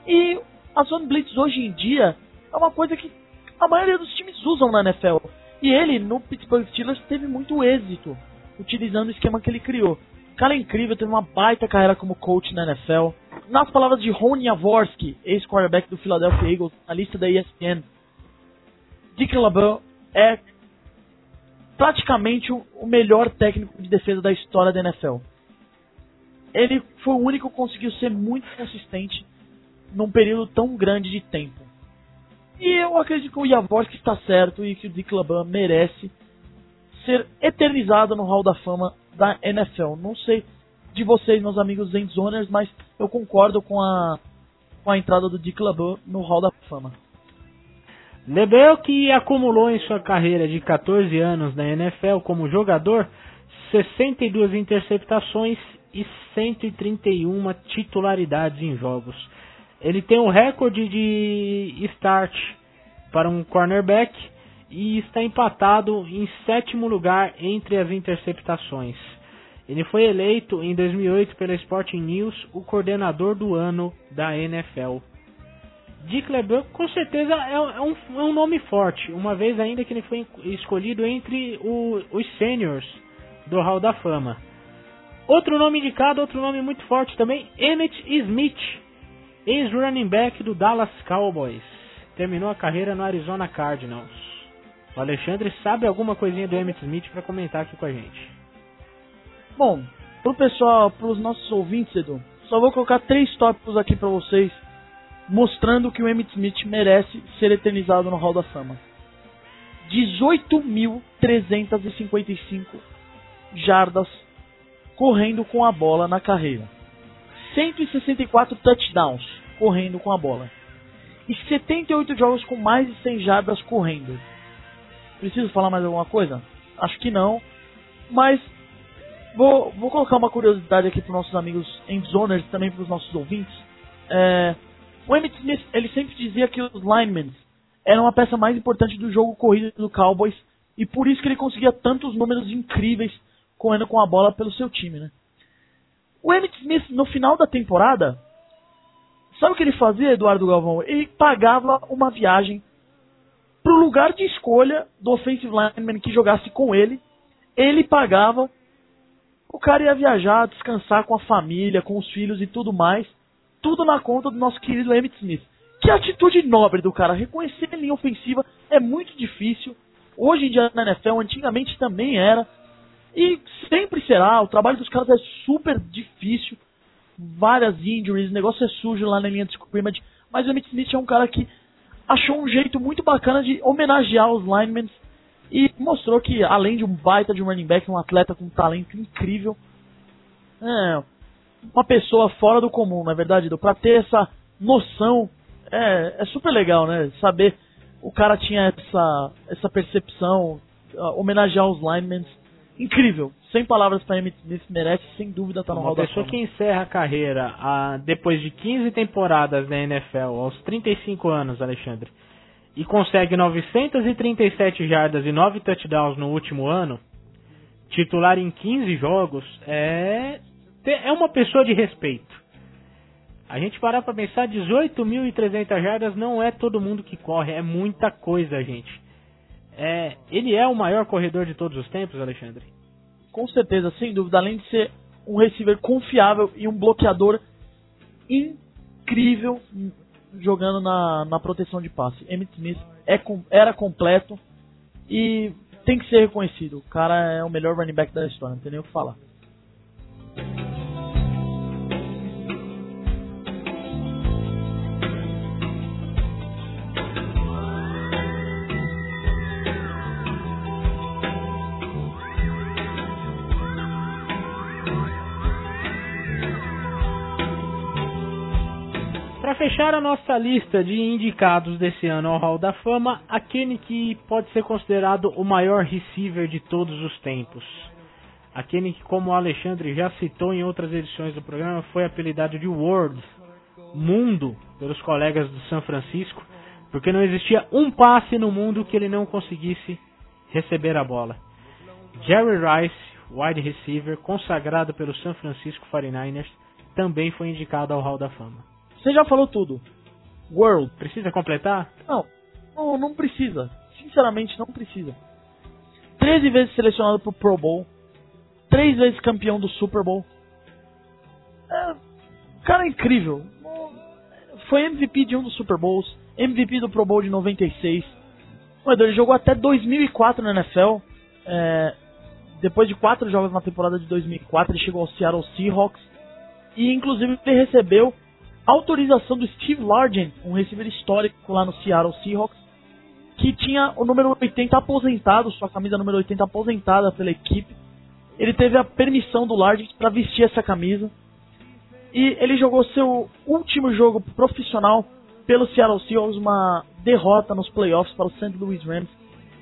E a Zone Blitz hoje em dia é uma coisa que a maioria dos times usam na NFL. E ele, no Pittsburgh Steelers, teve muito êxito utilizando o esquema que ele criou. O cara é incrível, teve uma baita carreira como coach na NFL. Nas palavras de Ron Jaworski, ex-quarterback do Philadelphia Eagles, na lista da ESPN, Dick LeBeau é praticamente o melhor técnico de defesa da história da NFL. Ele foi o único que conseguiu ser muito consistente num período tão grande de tempo. E eu acredito que o Javorski está certo e que o Dick LeBeau merece ser eternizado no Hall da Fama da NFL. Não sei de vocês, meus amigos Endzoners, mas eu concordo com a, com a entrada do Dick LeBeau no Hall da Fama. Lebel que acumulou em sua carreira de 14 anos na NFL como jogador 62 interceptações e 131 titularidades em jogos. Ele tem o recorde de start para um cornerback e está empatado em sétimo lugar entre as interceptações. Ele foi eleito em 2008 pela Sporting News o coordenador do ano da NFL. Dick LeBeau com certeza é, é, um, é, um, nome forte, uma vez ainda que ele foi escolhido entre o, os seniors do Hall da Fama. Outro nome indicado, outro nome muito forte também, Emmett Smith, ex-running back do Dallas Cowboys. Terminou a carreira no Arizona Cardinals. O Alexandre sabe alguma coisinha do Emmett Smith para comentar aqui com a gente. Bom, pro pessoal, pros nossos ouvintes, Edu, só vou colocar três tópicos aqui para vocês mostrando que o Emmitt Smith merece ser eternizado no Hall da Fama. 18.355 jardas correndo com a bola na carreira. 164 touchdowns correndo com a bola. E 78 jogos com mais de 100 jardas correndo. Preciso falar mais alguma coisa? Acho que não. Mas vou, vou colocar uma curiosidade aqui para os nossos amigos endzoners, também para os nossos ouvintes. É, o Emmitt Smith, ele sempre dizia que os linemen eram a peça mais importante do jogo corrido do Cowboys e por isso que ele conseguia tantos números incríveis correndo com a bola pelo seu time, né? O Emmitt Smith, no final da temporada, sabe o que ele fazia, Eduardo Galvão? Ele pagava uma viagem para o lugar de escolha do offensive lineman que jogasse com ele. Ele pagava, o cara ia viajar, descansar com a família, com os filhos e tudo mais tudo na conta do nosso querido Emmitt Smith. Que atitude nobre do cara. Reconhecer a linha ofensiva é muito difícil. Hoje em dia na NFL, antigamente também era. E sempre será. O trabalho dos caras é super difícil. Várias injuries, o negócio é sujo lá na linha de scrimmage. Mas o Emmitt Smith é um cara que achou um jeito muito bacana de homenagear os linemen e mostrou que, além de um baita de um running back, um atleta com um talento incrível, é, uma pessoa fora do comum, na é verdade, para ter essa noção é, é super legal, né? Saber o cara tinha essa, essa percepção, uh, homenagear os linemen, incrível. Sem palavras para Emmett Smith, merece sem dúvida estar tá no Hall da pessoa que encerra a carreira a, depois de 15 temporadas na NFL, aos 35 anos, Alexandre, e consegue 937 jardas e 9 touchdowns no último ano, titular em 15 jogos, é é uma pessoa de respeito. A gente parar para pensar, 18.300 jardas não é todo mundo que corre, é muita coisa, gente. É, ele é o maior corredor de todos os tempos, Alexandre? Com certeza, sem dúvida. Além de ser um receiver confiável e um bloqueador incrível jogando na, na proteção de passe. Emmitt Smith é, era completo e tem que ser reconhecido. O cara é o melhor running back da história, não tem nem o que falar. Fechar a nossa lista de indicados desse ano ao Hall da Fama, aquele que pode ser considerado o maior receiver de todos os tempos. Aquele que, como o Alexandre já citou em outras edições do programa, foi apelidado de World, mundo, pelos colegas do São Francisco, porque não existia um passe no mundo que ele não conseguisse receber a bola. Jerry Rice, wide receiver, consagrado pelo San Francisco 49ers, também foi indicado ao Hall da Fama. Você já falou tudo. World, precisa completar? Não, não, não precisa. Sinceramente, não precisa. 13 vezes selecionado pro Pro Bowl. 3 vezes campeão do Super Bowl. É, cara é incrível. Foi MVP de um dos Super Bowls. MVP do Pro Bowl de 96. Ele jogou até 2004 na NFL. É, depois de quatro jogos na temporada de 2004, ele chegou ao Seattle Seahawks. E inclusive ele recebeu autorização do Steve Largent, um receiver histórico lá no Seattle Seahawks, que tinha o número 80 aposentado, sua camisa número 80 aposentada pela equipe. Ele teve a permissão do Largent para vestir essa camisa. E ele jogou seu último jogo profissional pelo Seattle Seahawks, uma derrota nos playoffs para o St. Louis Rams.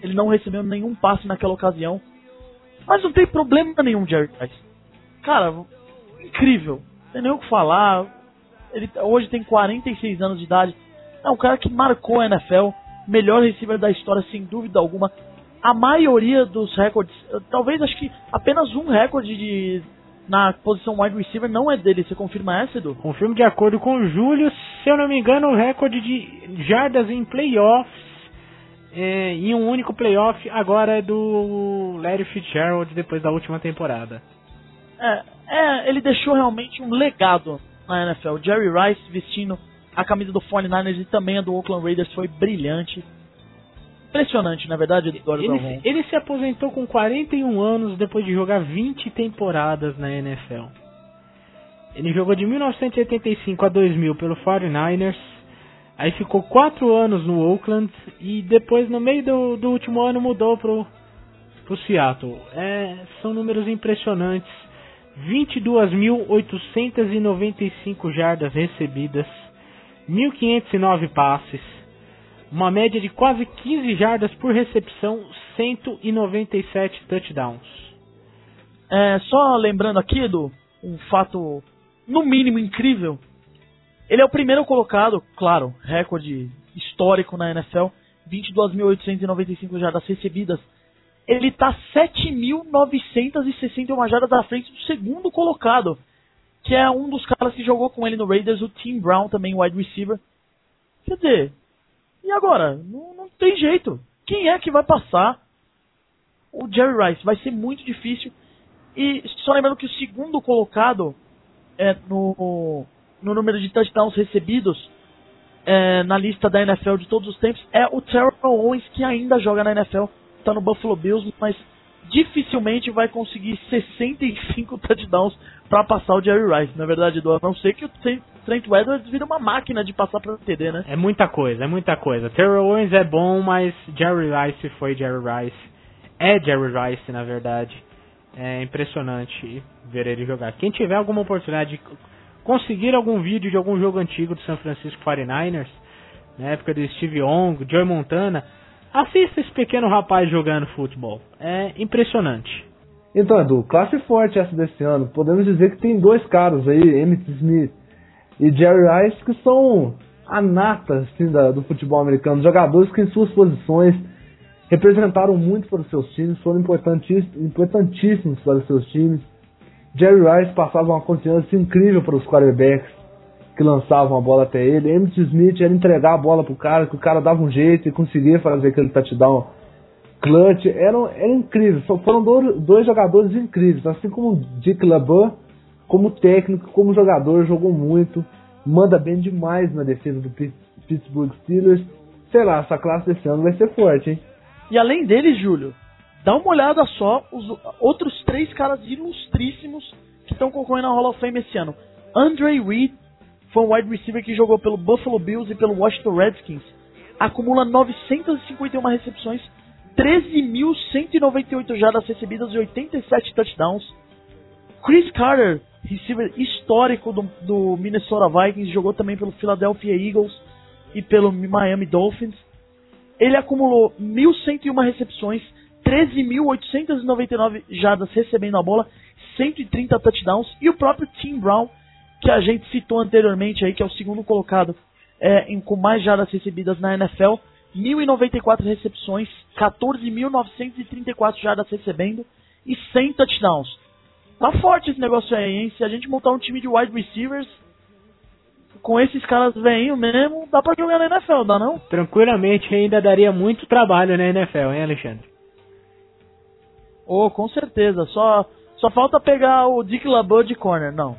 Ele não recebeu nenhum passe naquela ocasião. Mas não tem problema nenhum, Jerry Rice. Cara, incrível. Não tem nem o que falar ele hoje tem 46 anos de idade. É um cara que marcou a NFL, melhor receiver da história sem dúvida alguma. A maioria dos recordes, talvez acho que apenas um recorde de na posição wide receiver não é dele. Você confirma essa, Edu? Confirmo de acordo com o Júlio. Se eu não me engano, o recorde de jardas em playoffs é, em um único playoff agora é do Larry Fitzgerald depois da última temporada. É, é, ele deixou realmente um legado na NFL. Jerry Rice vestindo a camisa do 49ers e também a do Oakland Raiders foi brilhante. Impressionante, na verdade, Eduardo ele, ele se aposentou com 41 anos depois de jogar 20 temporadas na NFL. Ele jogou de 1985 a 2000 pelo 49ers, aí ficou 4 anos no Oakland e depois, no meio do, do último ano, mudou pro, pro Seattle. É, são números impressionantes 22.895 jardas recebidas, 1.509 passes, uma média de quase 15 jardas por recepção, 197 touchdowns. É, só lembrando aqui do um fato no mínimo incrível. Ele é o primeiro colocado, claro, recorde histórico na NFL, 22.895 jardas recebidas ele tá 7.961 jardas à frente do segundo colocado, que é um dos caras que jogou com ele no Raiders, o Tim Brown, também wide receiver. Quer dizer, e agora? Não, não tem jeito. Quem é que vai passar o Jerry Rice? Vai ser muito difícil. E só lembrando que o segundo colocado é no, no número de touchdowns recebidos é, na lista da NFL de todos os tempos é o Terrell Owens, que ainda joga na NFL tá no Buffalo Bills, mas dificilmente vai conseguir 65 touchdowns para passar o Jerry Rice, na verdade, do a não ser que o Trent Edwards vira uma máquina de passar para TD, né? É muita coisa, é muita coisa. Terrell Owens é bom, mas Jerry Rice foi Jerry Rice. É Jerry Rice, na verdade. É impressionante ver ele jogar. Quem tiver alguma oportunidade de conseguir algum vídeo de algum jogo antigo do San Francisco 49ers, na época do Steve Young, Joe Montana, Assista esse pequeno rapaz jogando futebol. É impressionante. Então, Edu, classe forte essa desse ano. Podemos dizer que tem dois caras aí, Emmett Smith e Jerry Rice, que são a nata assim, da, do futebol americano. Jogadores que em suas posições representaram muito para os seus times, foram importantíssimos, importantíssimos para os seus times. Jerry Rice passava uma confiança incrível para os quarterbacks que lançavam a bola até ele. Emmitt Smith era entregar a bola pro cara, que o cara dava um jeito e conseguia fazer aquele touchdown clutch. Era, era incrível. Foram dois, dois jogadores incríveis, assim como o Dick LeBeau como técnico, como jogador, jogou muito, manda bem demais na defesa do Pittsburgh Steelers. Sei lá, essa classe desse ano vai ser forte, hein? E além dele, Júlio, dá uma olhada só os outros três caras ilustríssimos que estão concorrendo ao Hall of Fame esse ano. Andre Reed foi um wide receiver que jogou pelo Buffalo Bills e pelo Washington Redskins. Acumula 951 recepções, 13.198 jardas recebidas e 87 touchdowns. Chris Carter, receiver histórico do, do Minnesota Vikings, jogou também pelo Philadelphia Eagles e pelo Miami Dolphins. Ele acumulou 1.101 recepções, 13.899 jardas recebendo a bola, 130 touchdowns e o próprio Tim Brown, que a gente citou anteriormente aí, que é o segundo colocado é, em, com mais jardas recebidas na NFL, 1.094 recepções, 14.934 jardas recebendo e 100 touchdowns. Tá forte esse negócio aí, hein? Se a gente montar um time de wide receivers, com esses caras veinho mesmo, dá pra jogar na NFL, dá não? Tranquilamente, ainda daria muito trabalho na NFL, hein, Alexandre? Oh, com certeza. Só, só falta pegar o Dick LaBeau de corner. Não,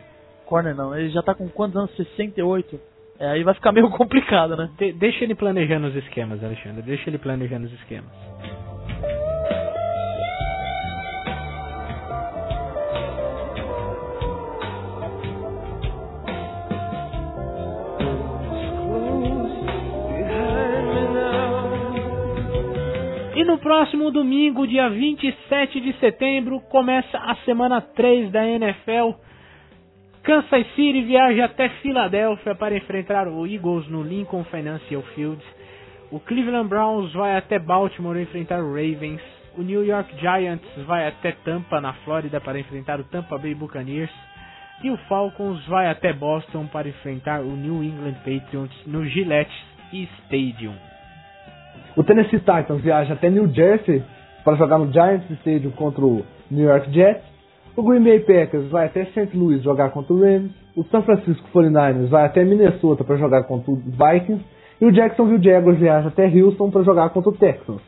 corner não. Ele já tá com quantos anos? 68. É, aí vai ficar meio complicado, né? De deixa ele planejando os esquemas, Alexandre. Deixa ele planejando os esquemas. E no próximo domingo, dia 27 de setembro, começa a semana 3 da NFL Kansas City viaja até Filadélfia para enfrentar o Eagles no Lincoln Financial Field. O Cleveland Browns vai até Baltimore enfrentar o Ravens. O New York Giants vai até Tampa, na Flórida, para enfrentar o Tampa Bay Buccaneers. E o Falcons vai até Boston para enfrentar o New England Patriots no Gillette Stadium. O Tennessee Titans viaja até New Jersey para jogar no Giants Stadium contra o New York Jets. O Green Bay Packers vai até St. Louis jogar contra o Rams. O San Francisco 49ers vai até Minnesota para jogar contra os Vikings. E o Jacksonville Jaguars viaja até Houston para jogar contra o Texans.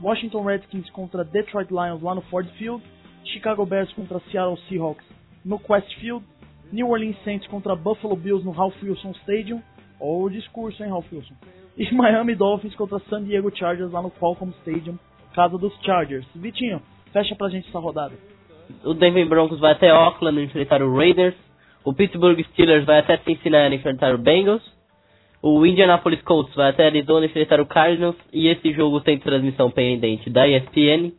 Washington Redskins contra Detroit Lions lá no Ford Field. Chicago Bears contra Seattle Seahawks no Quest Field. New Orleans Saints contra Buffalo Bills no Ralph Wilson Stadium. Ou o discurso, hein, Ralph Wilson? E Miami Dolphins contra San Diego Chargers lá no Qualcomm Stadium, casa dos Chargers. Vitinho, fecha pra gente essa rodada o Denver Broncos vai até Oakland enfrentar o Raiders. O Pittsburgh Steelers vai até Cincinnati enfrentar o Bengals. O Indianapolis Colts vai até Arizona enfrentar o Cardinals. E esse jogo tem transmissão pendente da ESPN.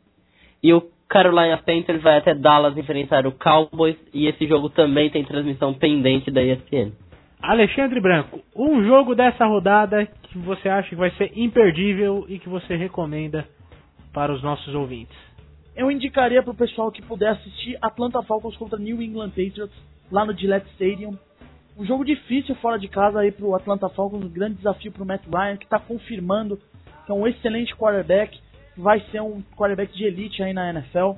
E o Carolina Panthers vai até Dallas enfrentar o Cowboys. E esse jogo também tem transmissão pendente da ESPN. Alexandre Branco, um jogo dessa rodada que você acha que vai ser imperdível e que você recomenda para os nossos ouvintes eu indicaria para o pessoal que puder assistir Atlanta Falcons contra New England Patriots lá no Gillette Stadium. Um jogo difícil fora de casa aí para o Atlanta Falcons, um grande desafio para o Matt Ryan, que está confirmando que é um excelente quarterback, vai ser um quarterback de elite aí na NFL.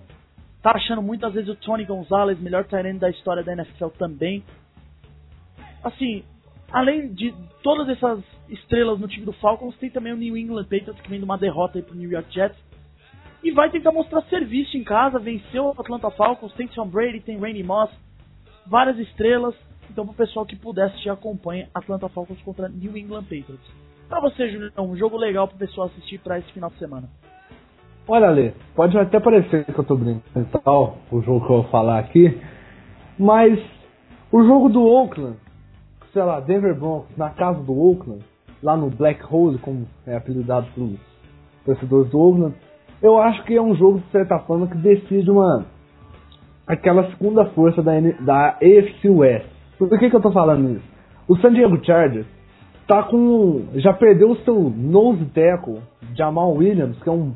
Tá achando muitas vezes o Tony Gonzalez, melhor tight da história da NFL também. Assim, além de todas essas estrelas no time do Falcons, tem também o New England Patriots que vem de uma derrota aí pro New York Jets e vai tentar mostrar serviço em casa, venceu o Atlanta Falcons, tem Tom Brady, tem Randy Moss, várias estrelas. Então, para o pessoal que puder assistir, acompanha Atlanta Falcons contra New England Patriots. Para você, Julião, um jogo legal para o pessoal assistir para esse final de semana. Olha, Lê, pode até parecer que eu tô brincando tal, o jogo que eu vou falar aqui, mas o jogo do Oakland, sei lá, Denver Broncos, na casa do Oakland, lá no Black Hole, como é apelidado pelos torcedores do Oakland, eu acho que é um jogo, de certa forma, que decide uma. aquela segunda força da, da AFC West. Por que, que eu tô falando isso? O San Diego Chargers tá com. já perdeu o seu nose tackle, Jamal Williams, que é um.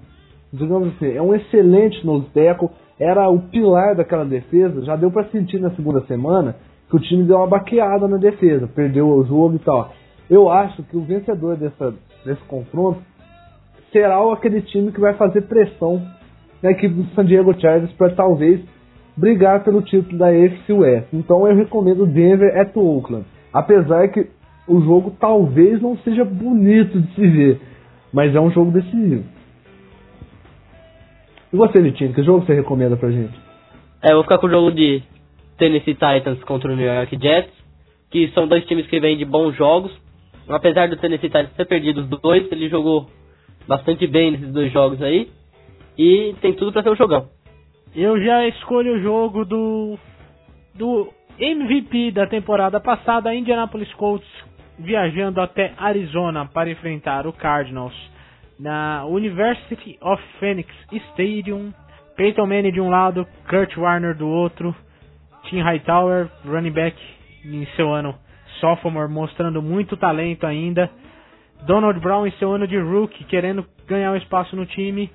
digamos assim, é um excelente nose tackle, era o pilar daquela defesa, já deu para sentir na segunda semana que o time deu uma baqueada na defesa, perdeu o jogo e tal. Eu acho que o vencedor dessa, desse confronto será aquele time que vai fazer pressão na equipe do San Diego Chargers para talvez brigar pelo título da AFC West. Então eu recomendo Denver at Oakland. Apesar que o jogo talvez não seja bonito de se ver, mas é um jogo decisivo. E você, Vitinho, que jogo você recomenda pra gente? É, eu vou ficar com o jogo de Tennessee Titans contra o New York Jets, que são dois times que vêm de bons jogos. Apesar do Tennessee Titans ter perdido os dois, ele jogou bastante bem nesses dois jogos aí. E tem tudo para ser um jogão. Eu já escolho o jogo do do MVP da temporada passada, Indianapolis Colts viajando até Arizona para enfrentar o Cardinals na University of Phoenix Stadium. Peyton Manning de um lado, Kurt Warner do outro, Tim Hightower, running back em seu ano sophomore, mostrando muito talento ainda. Donald Brown em seu ano de rookie, querendo ganhar um espaço no time.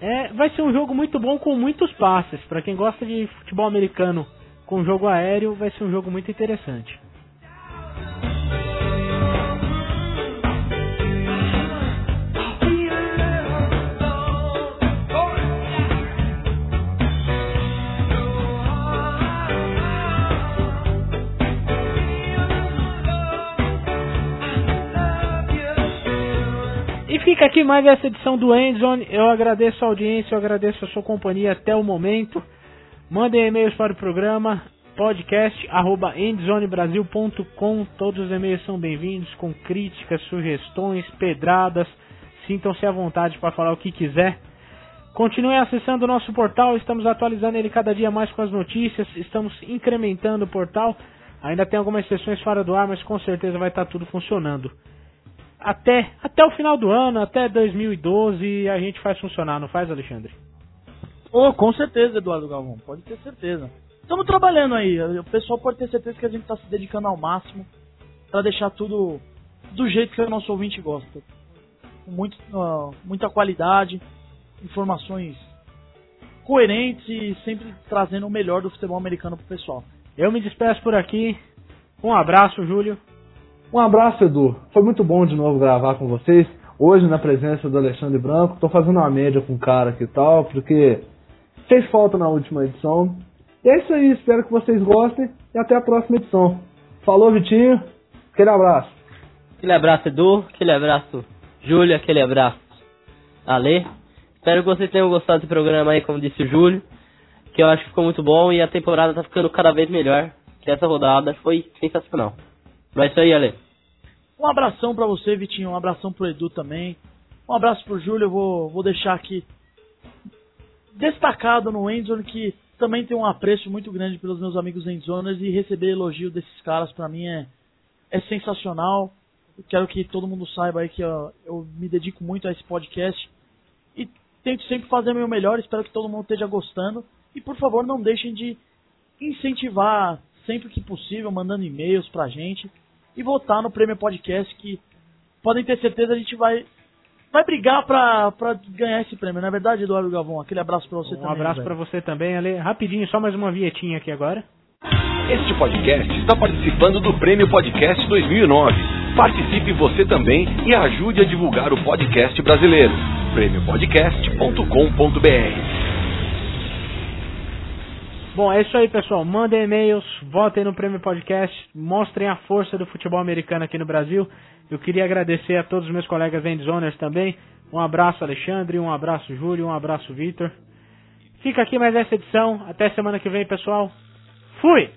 É, vai ser um jogo muito bom com muitos passes. Para quem gosta de futebol americano com jogo aéreo, vai ser um jogo muito interessante. Fica aqui mais essa edição do Endzone. Eu agradeço a audiência, eu agradeço a sua companhia até o momento. Mandem e-mails para o programa podcast@endzonebrasil.com. Todos os e-mails são bem-vindos com críticas, sugestões, pedradas. Sintam-se à vontade para falar o que quiser. Continuem acessando o nosso portal, estamos atualizando ele cada dia mais com as notícias, estamos incrementando o portal. Ainda tem algumas sessões fora do ar, mas com certeza vai estar tudo funcionando. Até, até o final do ano, até 2012, a gente faz funcionar, não faz, Alexandre? Oh, com certeza, Eduardo Galvão, pode ter certeza. Estamos trabalhando aí, o pessoal pode ter certeza que a gente está se dedicando ao máximo para deixar tudo do jeito que o nosso ouvinte gosta. Com muito, uh, muita qualidade, informações coerentes e sempre trazendo o melhor do futebol americano pro pessoal. Eu me despeço por aqui. Um abraço, Júlio. Um abraço, Edu. Foi muito bom de novo gravar com vocês. Hoje, na presença do Alexandre Branco, tô fazendo uma média com o cara aqui e tal, porque fez falta na última edição. E é isso aí, espero que vocês gostem e até a próxima edição. Falou, Vitinho. Aquele abraço. Aquele abraço, Edu. Aquele abraço, Júlio. Aquele abraço, Ale. Espero que vocês tenham gostado desse programa aí, como disse o Júlio. Que eu acho que ficou muito bom e a temporada tá ficando cada vez melhor. Que essa rodada foi sensacional. Mas é isso aí, Ale. Um abração para você, Vitinho. Um abração pro Edu também. Um abraço pro Júlio. Eu vou, vou deixar aqui destacado no Endzone que também tem um apreço muito grande pelos meus amigos Endzoners e receber elogio desses caras para mim é, é sensacional. Eu quero que todo mundo saiba aí que ó, eu me dedico muito a esse podcast e tento sempre fazer o meu melhor. Espero que todo mundo esteja gostando. E por favor, não deixem de incentivar sempre que possível, mandando e-mails pra gente e votar no Prêmio Podcast que podem ter certeza a gente vai vai brigar pra, pra ganhar esse prêmio, não é verdade, Eduardo Gavon? Aquele abraço pra você um também. Um abraço para você também, Ale. Rapidinho, só mais uma vietinha aqui agora. Este podcast está participando do Prêmio Podcast 2009. Participe você também e ajude a divulgar o podcast brasileiro. prêmiopodcast.com.br Bom, é isso aí, pessoal. Mandem e-mails, votem no Prêmio Podcast, mostrem a força do futebol americano aqui no Brasil. Eu queria agradecer a todos os meus colegas endzoners também. Um abraço, Alexandre, um abraço, Júlio, um abraço, Vitor. Fica aqui mais essa edição. Até semana que vem, pessoal. Fui!